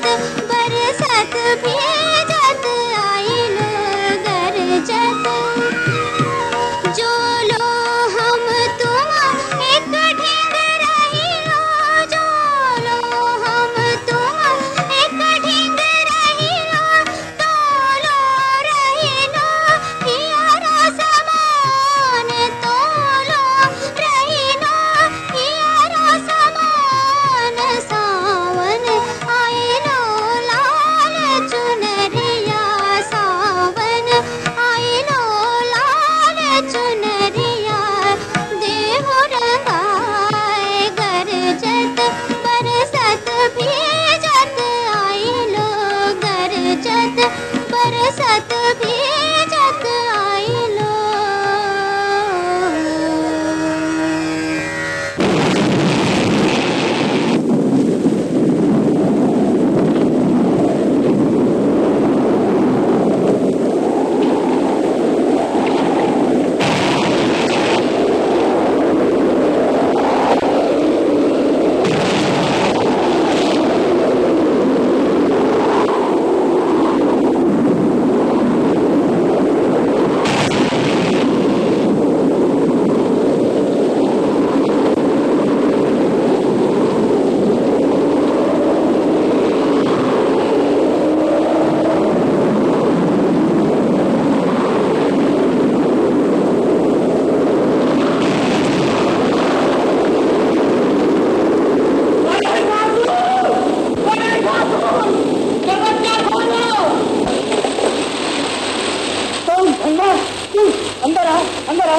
बरसात बरसात भी அண்ணா அந்தரா